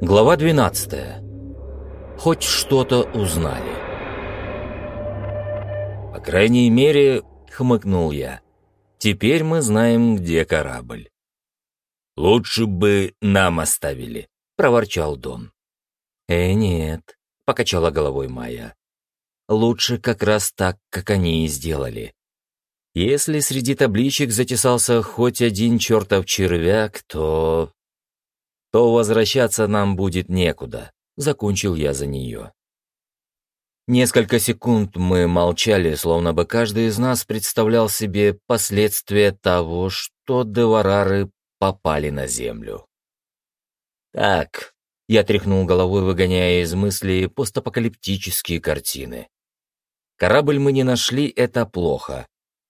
Глава 12. Хоть что-то узнали. По крайней мере, хмыкнул я. Теперь мы знаем, где корабль. Лучше бы нам оставили, проворчал Дон. Э, нет, покачала головой Майя. Лучше как раз так, как они и сделали. Если среди табличек затесался хоть один чертов червяк, то то возвращаться нам будет некуда», — закончил я за нее. Несколько секунд мы молчали, словно бы каждый из нас представлял себе последствия того, что деварары попали на землю. «Так», — я тряхнул головой, выгоняя из мысли постапокалиптические картины. «Корабль мы не нашли, это плохо.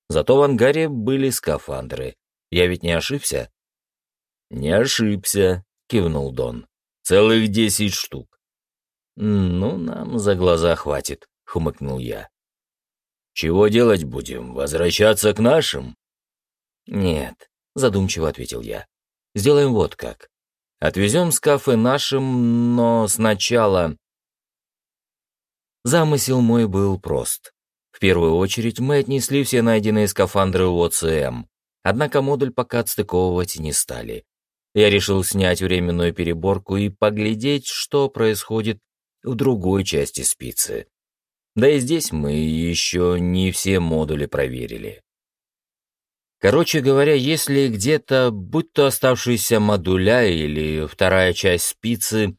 Зато в ангаре были скафандры. Я ведь не ошибся?» «Не ошибся», — кивнул Дон. «Целых десять штук». «Ну, нам за глаза хватит», — хмыкнул я. «Чего делать будем? Возвращаться к нашим?» «Нет», — задумчиво ответил я. «Сделаем вот как. Отвезем скафы нашим, но сначала...» Замысел мой был прост. В первую очередь мы отнесли все найденные скафандры в ОЦМ, однако модуль пока отстыковывать не стали. Я решил снять временную переборку и поглядеть, что происходит в другой части спицы. Да и здесь мы еще не все модули проверили. Короче говоря, если где-то, будь то оставшиеся модуля или вторая часть спицы,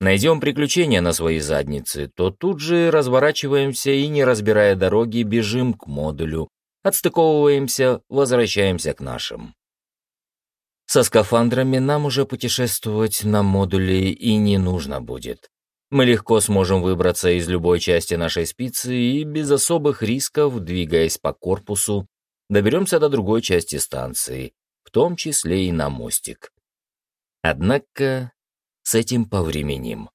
найдем приключения на своей заднице, то тут же разворачиваемся и, не разбирая дороги, бежим к модулю, отстыковываемся, возвращаемся к нашим. Со скафандрами нам уже путешествовать на модуле и не нужно будет. Мы легко сможем выбраться из любой части нашей спицы и без особых рисков, двигаясь по корпусу, доберемся до другой части станции, в том числе и на мостик. Однако с этим повременим.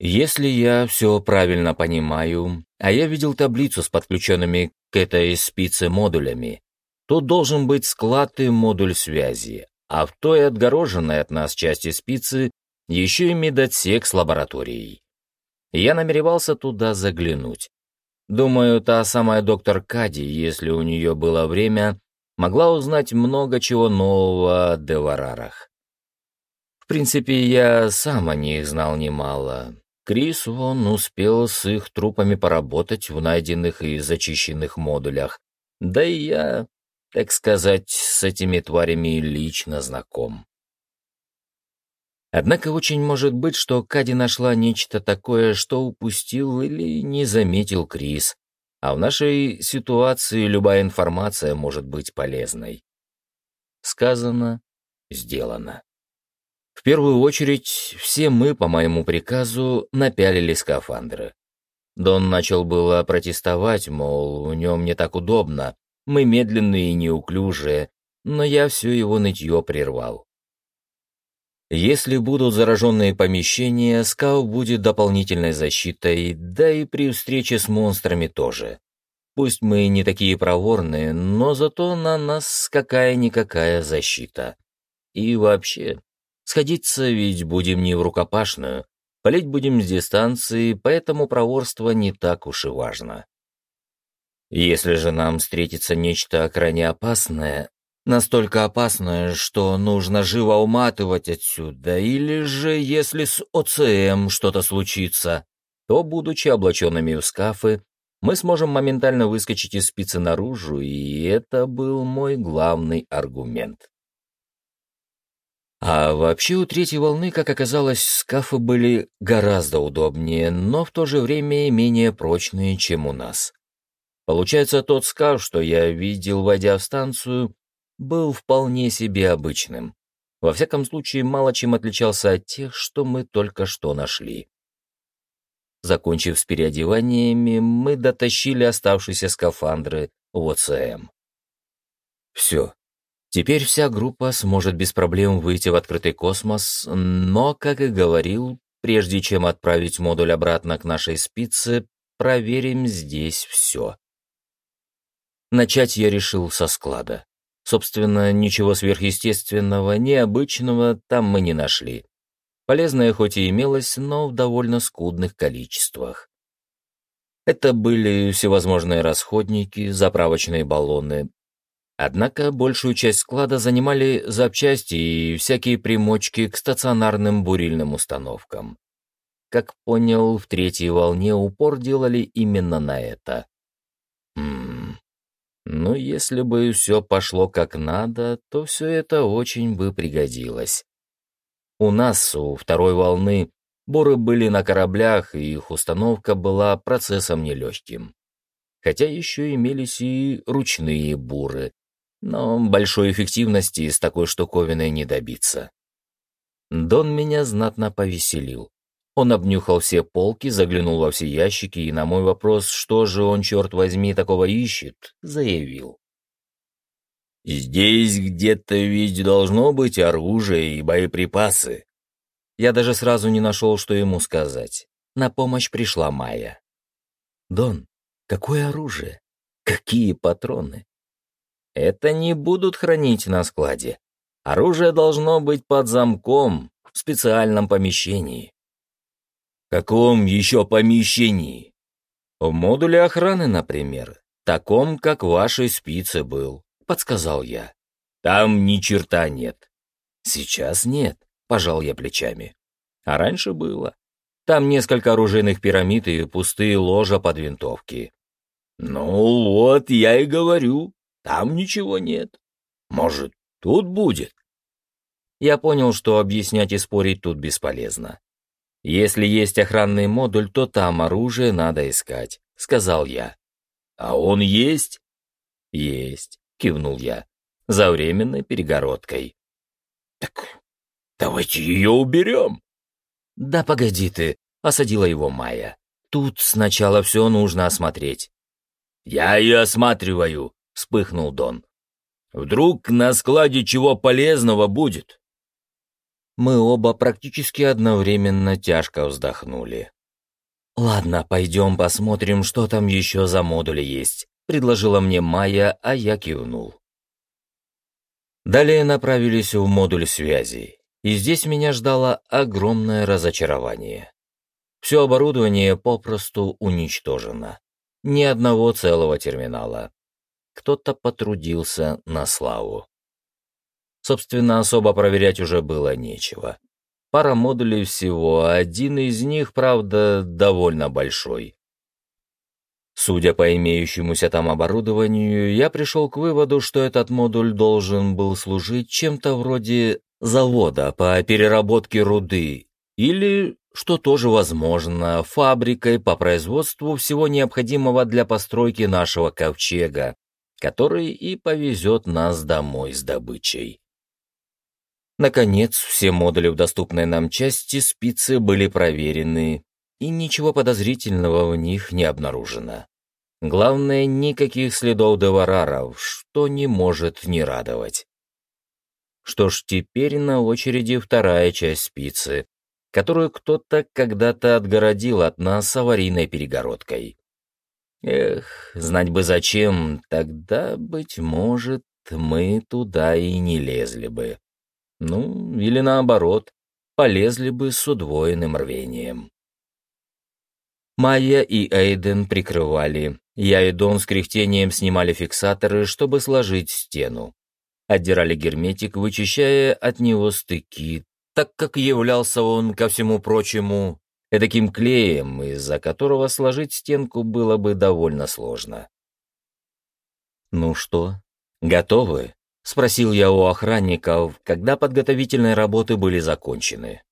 Если я все правильно понимаю, а я видел таблицу с подключенными к этой спице модулями, Тут должен быть склад и модуль связи, а в той отгороженной от нас части спицы еще и медотсек с лабораторией. Я намеревался туда заглянуть. Думаю, та самая доктор Кади, если у нее было время, могла узнать много чего нового о Деварарах. В принципе, я сам о них знал немало. Крис, он успел с их трупами поработать в найденных и зачищенных модулях. Да и я так сказать, с этими тварями лично знаком. Однако очень может быть, что Кади нашла нечто такое, что упустил или не заметил Крис, а в нашей ситуации любая информация может быть полезной. Сказано, сделано. В первую очередь, все мы, по моему приказу, напялили скафандры. Дон начал было протестовать, мол, в нем не так удобно, мы медленные и неуклюжие, но я все его нытье прервал. Если будут зараженные помещения, скау будет дополнительной защитой, да и при встрече с монстрами тоже. Пусть мы не такие проворные, но зато на нас какая-никакая защита. И вообще, сходиться ведь будем не в рукопашную, палить будем с дистанции, поэтому проворство не так уж и важно. Если же нам встретится нечто крайне опасное, настолько опасное, что нужно живо уматывать отсюда, или же если с ОЦМ что-то случится, то, будучи облаченными в скафы, мы сможем моментально выскочить из спицы наружу, и это был мой главный аргумент. А вообще у третьей волны, как оказалось, скафы были гораздо удобнее, но в то же время менее прочные, чем у нас. Получается, тот скаф, что я видел, войдя в станцию, был вполне себе обычным. Во всяком случае, мало чем отличался от тех, что мы только что нашли. Закончив с переодеваниями, мы дотащили оставшиеся скафандры ОЦМ. Все. Теперь вся группа сможет без проблем выйти в открытый космос, но, как и говорил, прежде чем отправить модуль обратно к нашей спице, проверим здесь все. Начать я решил со склада. Собственно, ничего сверхъестественного, необычного там мы не нашли. Полезное хоть и имелось, но в довольно скудных количествах. Это были всевозможные расходники, заправочные баллоны. Однако большую часть склада занимали запчасти и всякие примочки к стационарным бурильным установкам. Как понял, в третьей волне упор делали именно на это. Хм. Ну, если бы все пошло как надо, то все это очень бы пригодилось. У нас, у второй волны, буры были на кораблях, и их установка была процессом нелегким. Хотя еще имелись и ручные буры, но большой эффективности с такой штуковиной не добиться. Дон меня знатно повеселил. Он обнюхал все полки, заглянул во все ящики и на мой вопрос, что же он, черт возьми, такого ищет, заявил. «Здесь где-то ведь должно быть оружие и боеприпасы». Я даже сразу не нашел, что ему сказать. На помощь пришла Майя. «Дон, какое оружие? Какие патроны?» «Это не будут хранить на складе. Оружие должно быть под замком, в специальном помещении каком еще помещении? В модуле охраны, например, таком, как вашей спице был, подсказал я. Там ни черта нет. Сейчас нет, пожал я плечами. А раньше было. Там несколько оружейных пирамид и пустые ложа под винтовки. Ну вот, я и говорю, там ничего нет. Может, тут будет? Я понял, что объяснять и спорить тут бесполезно. «Если есть охранный модуль, то там оружие надо искать», — сказал я. «А он есть?» «Есть», — кивнул я, — «за временной перегородкой». «Так давайте ее уберем». «Да погоди ты», — осадила его Майя. «Тут сначала все нужно осмотреть». «Я и осматриваю», — вспыхнул Дон. «Вдруг на складе чего полезного будет?» Мы оба практически одновременно тяжко вздохнули. «Ладно, пойдем посмотрим, что там еще за модули есть», — предложила мне Майя, а я кивнул. Далее направились в модуль связи, и здесь меня ждало огромное разочарование. Все оборудование попросту уничтожено. Ни одного целого терминала. Кто-то потрудился на славу. Собственно, особо проверять уже было нечего. Пара модулей всего, один из них, правда, довольно большой. Судя по имеющемуся там оборудованию, я пришел к выводу, что этот модуль должен был служить чем-то вроде завода по переработке руды или, что тоже возможно, фабрикой по производству всего необходимого для постройки нашего ковчега, который и повезет нас домой с добычей. Наконец, все модули в доступной нам части спицы были проверены, и ничего подозрительного в них не обнаружено. Главное, никаких следов девараров, что не может не радовать. Что ж, теперь на очереди вторая часть спицы, которую кто-то когда-то отгородил от нас аварийной перегородкой. Эх, знать бы зачем, тогда, быть может, мы туда и не лезли бы. Ну, или наоборот, полезли бы с удвоенным рвением. Майя и Эйден прикрывали. Я и Дон с кряхтением снимали фиксаторы, чтобы сложить стену. Отдирали герметик, вычищая от него стыки, так как являлся он, ко всему прочему, таким клеем, из-за которого сложить стенку было бы довольно сложно. «Ну что, готовы?» — спросил я у охранников, когда подготовительные работы были закончены.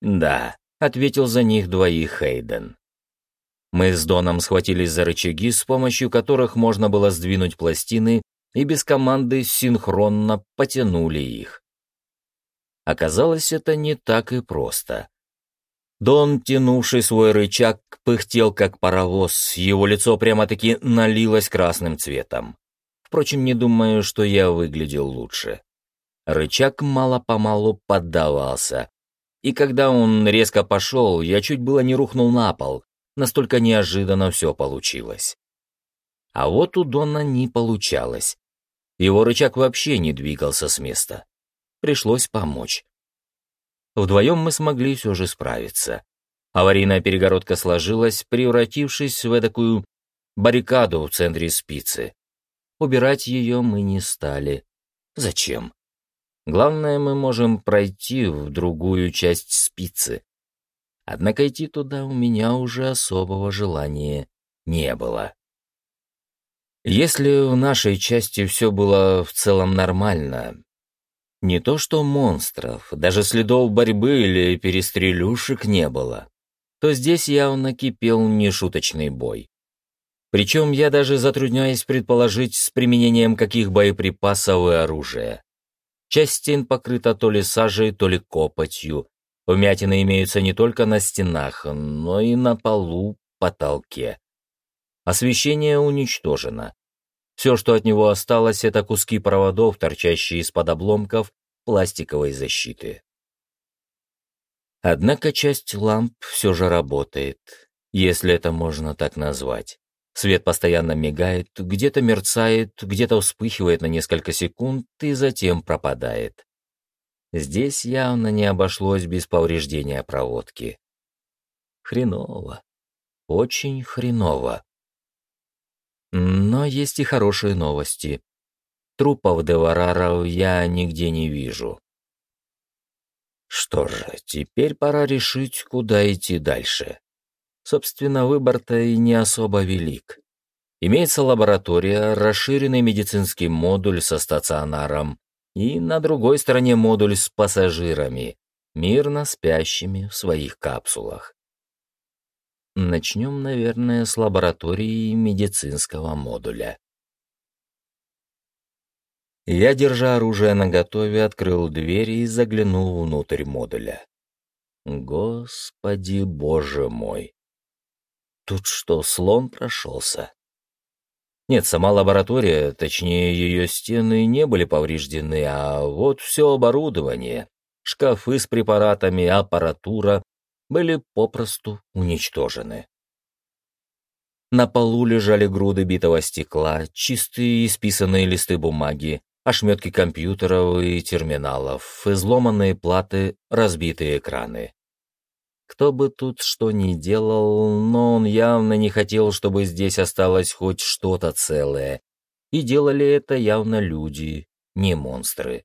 «Да», — ответил за них двоих Хейден. Мы с Доном схватились за рычаги, с помощью которых можно было сдвинуть пластины, и без команды синхронно потянули их. Оказалось, это не так и просто. Дон, тянувший свой рычаг, пыхтел как паровоз, его лицо прямо-таки налилось красным цветом. Впрочем, не думаю, что я выглядел лучше. Рычаг мало-помалу поддавался. И когда он резко пошел, я чуть было не рухнул на пол. Настолько неожиданно все получилось. А вот у Дона не получалось. Его рычаг вообще не двигался с места. Пришлось помочь. Вдвоем мы смогли все же справиться. Аварийная перегородка сложилась, превратившись в такую баррикаду в центре спицы. Убирать ее мы не стали. Зачем? Главное, мы можем пройти в другую часть спицы. Однако идти туда у меня уже особого желания не было. Если в нашей части все было в целом нормально, не то что монстров, даже следов борьбы или перестрелюшек не было, то здесь явно кипел нешуточный бой. Причем я даже затрудняюсь предположить, с применением каких боеприпасов и оружия. Часть стен покрыта то ли сажей, то ли копотью. Вмятины имеются не только на стенах, но и на полу, потолке. Освещение уничтожено. Все, что от него осталось, это куски проводов, торчащие из-под обломков пластиковой защиты. Однако часть ламп все же работает, если это можно так назвать. Свет постоянно мигает, где-то мерцает, где-то вспыхивает на несколько секунд и затем пропадает. Здесь явно не обошлось без повреждения проводки. Хреново. Очень хреново. Но есть и хорошие новости. Трупов Девараров я нигде не вижу. Что же, теперь пора решить, куда идти дальше. Собственно, выбор-то и не особо велик. Имеется лаборатория, расширенный медицинский модуль со стационаром и на другой стороне модуль с пассажирами, мирно спящими в своих капсулах. Начнем, наверное, с лаборатории медицинского модуля. Я, держа оружие наготове, открыл дверь и заглянул внутрь модуля. Господи, боже мой! Тут что, слон прошелся? Нет, сама лаборатория, точнее ее стены, не были повреждены, а вот все оборудование, шкафы с препаратами, аппаратура, были попросту уничтожены. На полу лежали груды битого стекла, чистые исписанные листы бумаги, ошметки компьютеров и терминалов, изломанные платы, разбитые экраны. Кто бы тут что ни делал, но он явно не хотел, чтобы здесь осталось хоть что-то целое. И делали это явно люди, не монстры.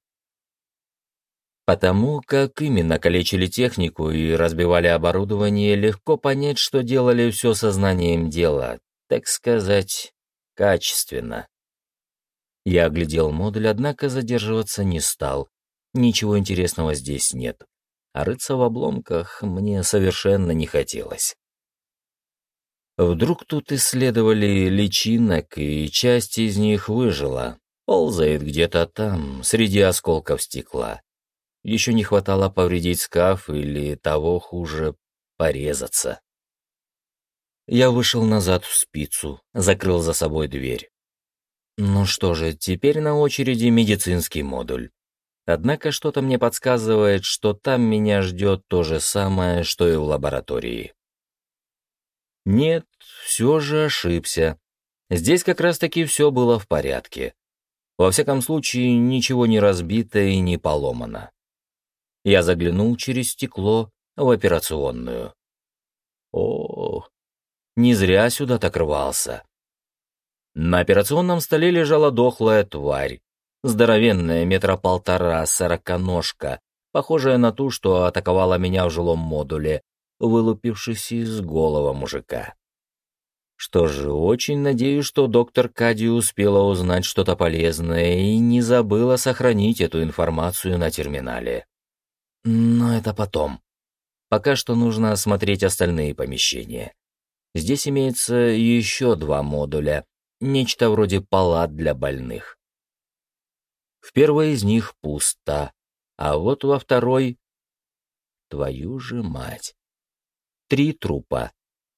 Потому как именно калечили технику и разбивали оборудование, легко понять, что делали все сознанием дела, так сказать, качественно. Я оглядел модуль, однако задерживаться не стал. Ничего интересного здесь нет. А рыться в обломках мне совершенно не хотелось. Вдруг тут исследовали личинок, и часть из них выжила. Ползает где-то там, среди осколков стекла. Еще не хватало повредить скаф или, того хуже, порезаться. Я вышел назад в спицу, закрыл за собой дверь. Ну что же, теперь на очереди медицинский модуль. Однако что-то мне подсказывает, что там меня ждет то же самое, что и в лаборатории. Нет, все же ошибся. Здесь как раз-таки все было в порядке. Во всяком случае, ничего не разбито и не поломано. Я заглянул через стекло в операционную. О, не зря сюда так рвался. На операционном столе лежала дохлая тварь, здоровенная метра полтора, сороконожка, похожая на ту, что атаковала меня в жилом модуле, вылупившись из голого мужика. Что же, очень надеюсь, что доктор Кади успела узнать что-то полезное и не забыла сохранить эту информацию на терминале. Но это потом. Пока что нужно осмотреть остальные помещения. Здесь имеется еще два модуля, нечто вроде палат для больных. В первой из них пусто, а вот во второй... Твою же мать! Три трупа.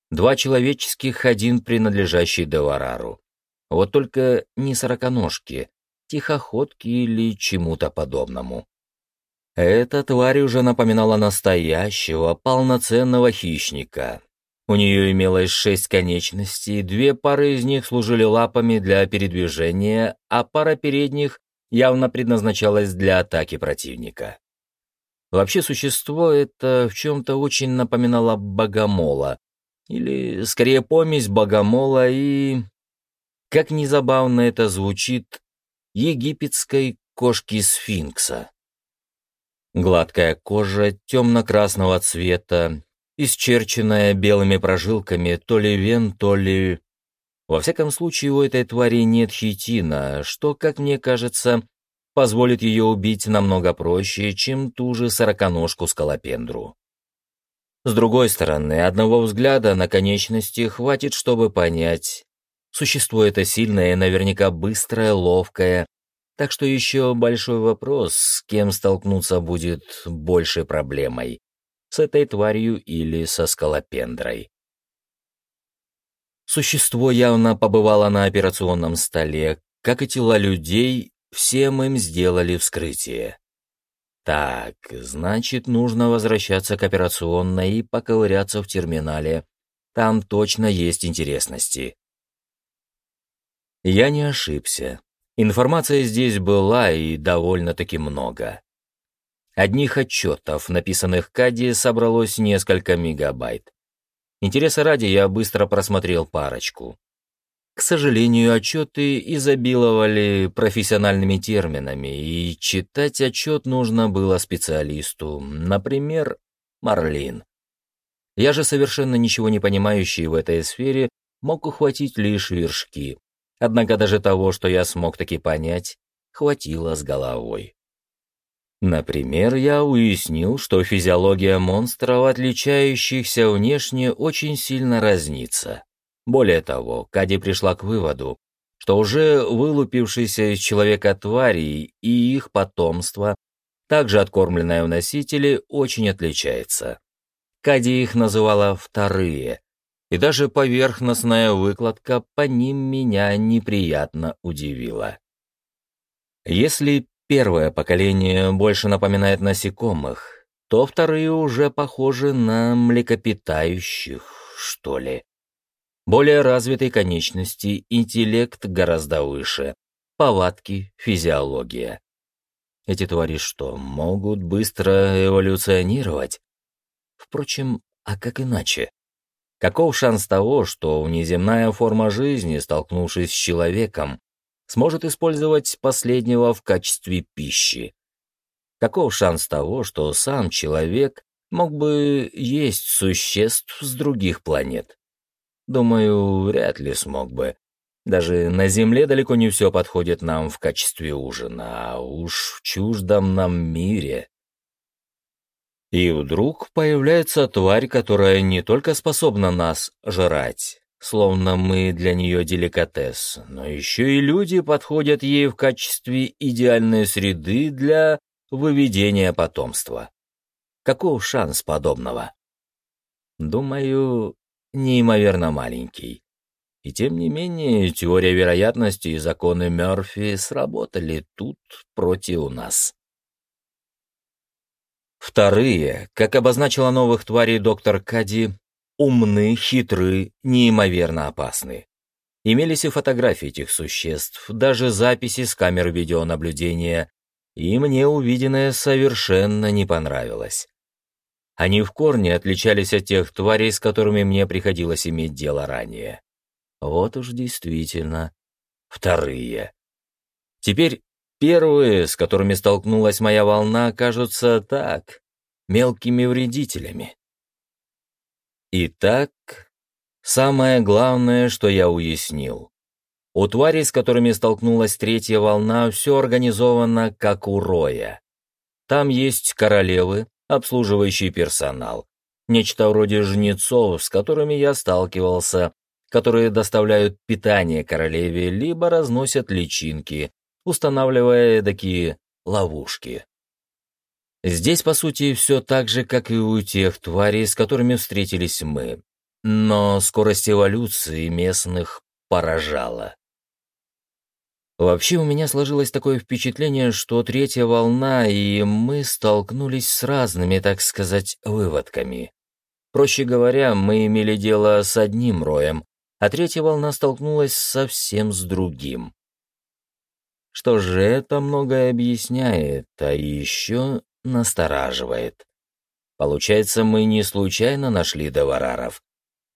Два человеческих, один принадлежащий Деварару. Вот только не сороконожки, тихоходки или чему-то подобному. Эта тварь уже напоминала настоящего, полноценного хищника. У нее имелось шесть конечностей, две пары из них служили лапами для передвижения, а пара передних явно предназначалась для атаки противника. Вообще существо это в чем-то очень напоминало богомола, или скорее помесь богомола и, как незабавно это звучит, египетской кошки-сфинкса. Гладкая кожа темно-красного цвета, исчерченная белыми прожилками то ли вен, то ли... Во всяком случае, у этой твари нет хитина, что, как мне кажется, позволит ее убить намного проще, чем ту же сороконожку-скалопендру. С другой стороны, одного взгляда на конечности хватит, чтобы понять, существо это сильное наверняка быстрое, ловкое, так что еще большой вопрос, с кем столкнуться будет большей проблемой, с этой тварью или со скалопендрой. Существо явно побывало на операционном столе, как и тела людей, всем им сделали вскрытие. Так, значит, нужно возвращаться к операционной и поковыряться в терминале. Там точно есть интересности. Я не ошибся. Информация здесь была и довольно-таки много. Одних отчетов, написанных Кади, собралось несколько мегабайт. Интереса ради я быстро просмотрел парочку. К сожалению, отчеты изобиловали профессиональными терминами, и читать отчет нужно было специалисту, например, Марлин. Я же совершенно ничего не понимающий в этой сфере мог ухватить лишь вершки. Однако даже того, что я смог таки понять, хватило с головой. Например, я уяснил, что физиология монстров, отличающихся внешне, очень сильно разнится. Более того, Кади пришла к выводу, что уже вылупившиеся из человека твари и их потомство, также откормленное в носителе, очень отличается. Кади их называла «вторые», и даже поверхностная выкладка по ним меня неприятно удивила. Если первое поколение больше напоминает насекомых, то вторые уже похожи на млекопитающих, что ли. Более развитые конечности, интеллект гораздо выше, повадки, физиология. Эти твари что, могут быстро эволюционировать? Впрочем, а как иначе? Каков шанс того, что внеземная форма жизни, столкнувшись с человеком, сможет использовать последнего в качестве пищи? Каков шанс того, что сам человек мог бы есть существ с других планет? Думаю, вряд ли смог бы. Даже на Земле далеко не все подходит нам в качестве ужина, а уж в чуждом нам мире. И вдруг появляется тварь, которая не только способна нас жрать, словно мы для нее деликатес, но еще и люди подходят ей в качестве идеальной среды для выведения потомства. Каков шанс подобного? Думаю, неимоверно маленький. И тем не менее, теория вероятности и законы Мёрфи сработали тут против нас. Вторые, как обозначила новых тварей доктор Кади, умны, хитры, неимоверно опасны. Имелись и фотографии этих существ, даже записи с камер видеонаблюдения, и мне увиденное совершенно не понравилось. Они в корне отличались от тех тварей, с которыми мне приходилось иметь дело ранее. Вот уж действительно, вторые. Теперь первые, с которыми столкнулась моя волна, кажутся так, мелкими вредителями. Итак, самое главное, что я уяснил. У тварей, с которыми столкнулась третья волна, все организовано как у роя. Там есть королевы, обслуживающий персонал. Нечто вроде жнецов, с которыми я сталкивался, которые доставляют питание королеве, либо разносят личинки, устанавливая такие ловушки. Здесь, по сути, все так же, как и у тех тварей, с которыми встретились мы. Но скорость эволюции местных поражала. Вообще у меня сложилось такое впечатление, что третья волна и мы столкнулись с разными, так сказать, выводками. Проще говоря, мы имели дело с одним роем, а третья волна столкнулась совсем с другим. Что же это многое объясняет, а еще настораживает. Получается, мы не случайно нашли Девараров.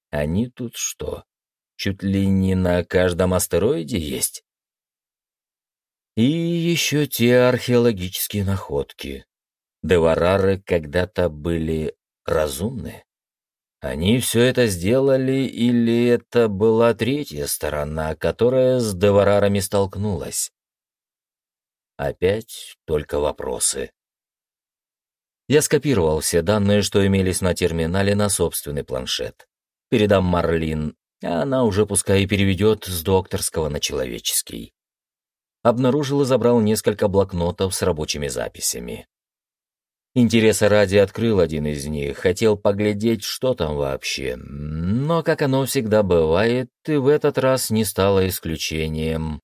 Они тут что, чуть ли не на каждом астероиде есть? И еще те археологические находки. Деварары когда-то были разумны. Они все это сделали, или это была третья сторона, которая с Деварарами столкнулась? Опять только вопросы. Я скопировал все данные, что имелись на терминале на собственный планшет. Передам Марлин, а она уже пускай переведет с докторского на человеческий. Обнаружил и забрал несколько блокнотов с рабочими записями. Интереса ради открыл один из них, хотел поглядеть, что там вообще. Но, как оно всегда бывает, и в этот раз не стало исключением.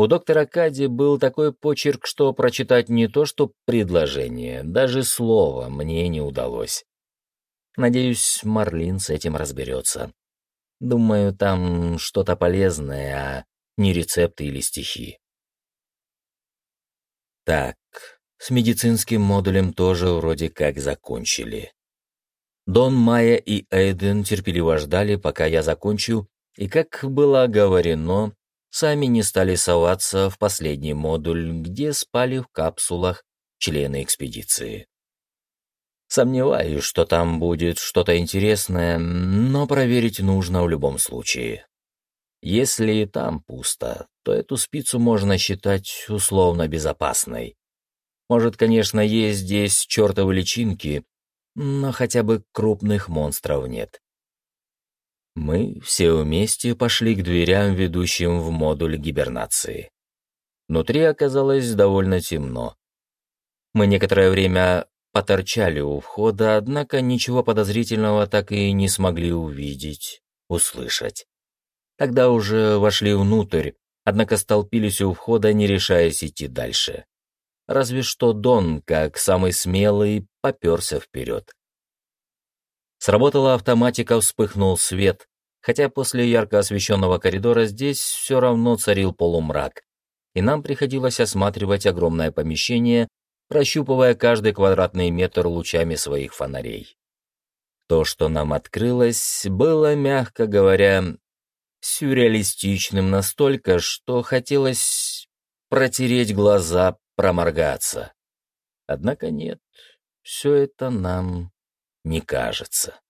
У доктора Кади был такой почерк, что прочитать не то что предложение, даже слово мне не удалось. Надеюсь, Марлин с этим разберется. Думаю, там что-то полезное, а не рецепты или стихи. Так, с медицинским модулем тоже вроде как закончили. Дон, Майя и Эйден терпеливо ждали, пока я закончу, и, как было оговорено, сами не стали соваться в последний модуль, где спали в капсулах члены экспедиции. Сомневаюсь, что там будет что-то интересное, но проверить нужно в любом случае. Если и там пусто, то эту спицу можно считать условно безопасной. Может, конечно, есть здесь чертовы личинки, но хотя бы крупных монстров нет. Мы все вместе пошли к дверям, ведущим в модуль гибернации. Внутри оказалось довольно темно. Мы некоторое время поторчали у входа, однако ничего подозрительного так и не смогли увидеть, услышать. Тогда уже вошли внутрь, однако столпились у входа, не решаясь идти дальше. Разве что Дон, как самый смелый, поперся вперед. Сработала автоматика, вспыхнул свет, хотя после ярко освещенного коридора здесь все равно царил полумрак, и нам приходилось осматривать огромное помещение, прощупывая каждый квадратный метр лучами своих фонарей. То, что нам открылось, было, мягко говоря, сюрреалистичным настолько, что хотелось протереть глаза, проморгаться. Однако нет, все это нам не кажется.